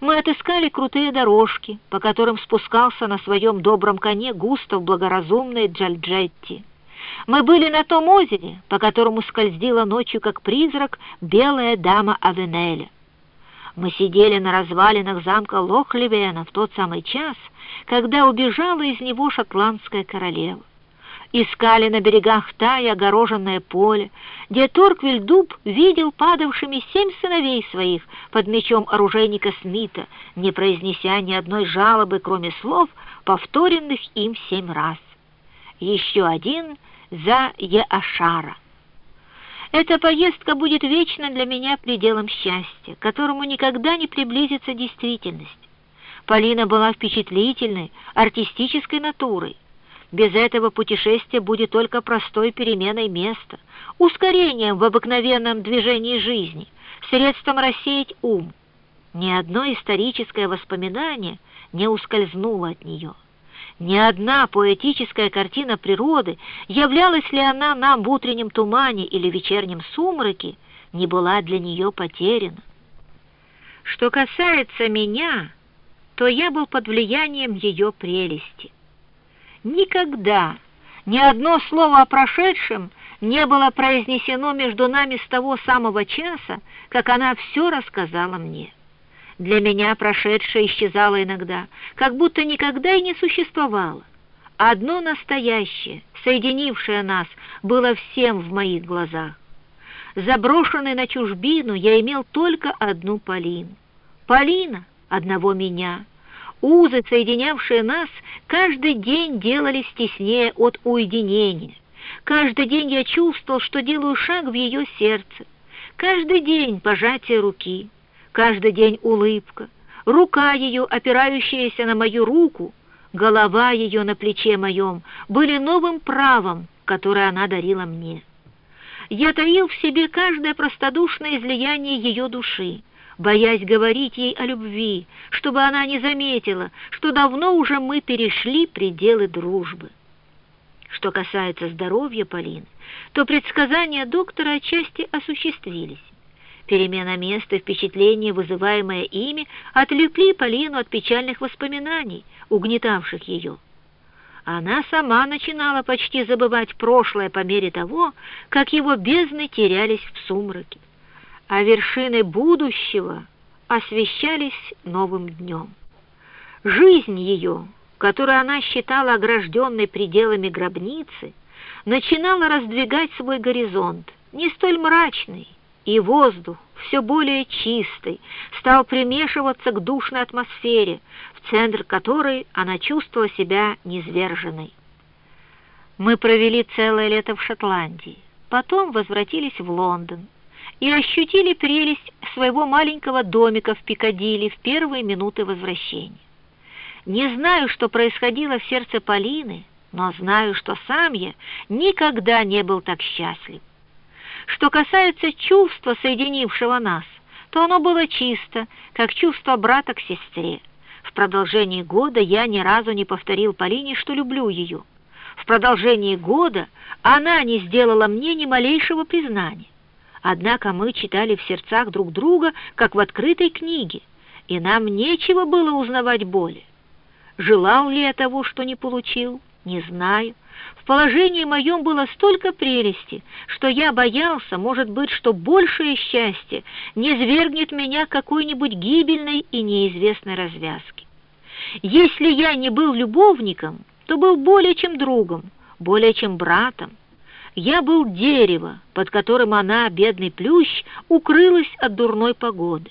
Мы отыскали крутые дорожки, по которым спускался на своем добром коне Густав Благоразумный Джальджетти. Мы были на том озере, по которому скользила ночью, как призрак, белая дама Авенеля. Мы сидели на развалинах замка Лохлевена в тот самый час, когда убежала из него шотландская королева. Искали на берегах Тая огороженное поле, где Торквиль-Дуб видел падавшими семь сыновей своих под мечом оружейника Смита, не произнеся ни одной жалобы, кроме слов, повторенных им семь раз. Еще один за Еашара. Эта поездка будет вечно для меня пределом счастья, которому никогда не приблизится действительность. Полина была впечатлительной, артистической натурой. Без этого путешествие будет только простой переменой места, ускорением в обыкновенном движении жизни, средством рассеять ум. Ни одно историческое воспоминание не ускользнуло от нее. Ни одна поэтическая картина природы, являлась ли она нам в утреннем тумане или вечернем сумраке, не была для нее потеряна. Что касается меня, то я был под влиянием ее прелести. Никогда ни одно слово о прошедшем не было произнесено между нами с того самого часа, как она все рассказала мне. Для меня прошедшее исчезало иногда, как будто никогда и не существовало. Одно настоящее, соединившее нас, было всем в моих глазах. Заброшенный на чужбину, я имел только одну Полину. Полина — одного меня. Узы, соединявшие нас, каждый день делались теснее от уединения. Каждый день я чувствовал, что делаю шаг в ее сердце. Каждый день пожатие руки каждый день улыбка, рука ее, опирающаяся на мою руку, голова ее на плече моем были новым правом, которое она дарила мне. Я таил в себе каждое простодушное излияние ее души, боясь говорить ей о любви, чтобы она не заметила, что давно уже мы перешли пределы дружбы. Что касается здоровья Полины, то предсказания доктора отчасти осуществились. Перемена места и впечатление, вызываемое ими, отвлекли Полину от печальных воспоминаний, угнетавших ее. Она сама начинала почти забывать прошлое по мере того, как его бездны терялись в сумраке, а вершины будущего освещались новым днем. Жизнь ее, которую она считала огражденной пределами гробницы, начинала раздвигать свой горизонт, не столь мрачный, и воздух, все более чистый, стал примешиваться к душной атмосфере, в центр которой она чувствовала себя низверженной. Мы провели целое лето в Шотландии, потом возвратились в Лондон и ощутили прелесть своего маленького домика в Пикадилли в первые минуты возвращения. Не знаю, что происходило в сердце Полины, но знаю, что сам я никогда не был так счастлив. Что касается чувства, соединившего нас, то оно было чисто, как чувство брата к сестре. В продолжении года я ни разу не повторил Полине, что люблю ее. В продолжении года она не сделала мне ни малейшего признания. Однако мы читали в сердцах друг друга, как в открытой книге, и нам нечего было узнавать боли. Желал ли я того, что не получил, не знаю. В положении моем было столько прелести, что я боялся, может быть, что большее счастье не свергнет меня какой-нибудь гибельной и неизвестной развязки. Если я не был любовником, то был более чем другом, более чем братом. Я был дерево, под которым она, бедный плющ, укрылась от дурной погоды.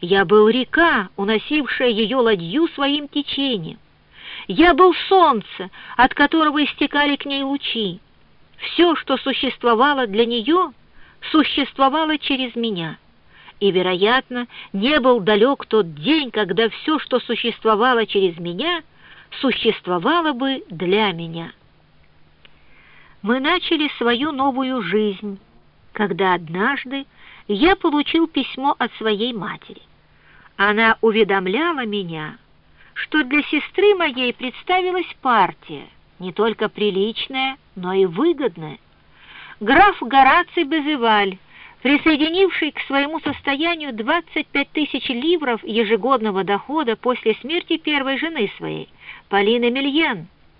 Я был река, уносившая ее ладью своим течением. Я был солнце, от которого истекали к ней лучи. Все, что существовало для нее, существовало через меня. И, вероятно, не был далек тот день, когда все, что существовало через меня, существовало бы для меня. Мы начали свою новую жизнь, когда однажды я получил письмо от своей матери. Она уведомляла меня, что для сестры моей представилась партия, не только приличная, но и выгодная. Граф Гораций Безеваль присоединивший к своему состоянию 25 тысяч ливров ежегодного дохода после смерти первой жены своей, Полины Мильен,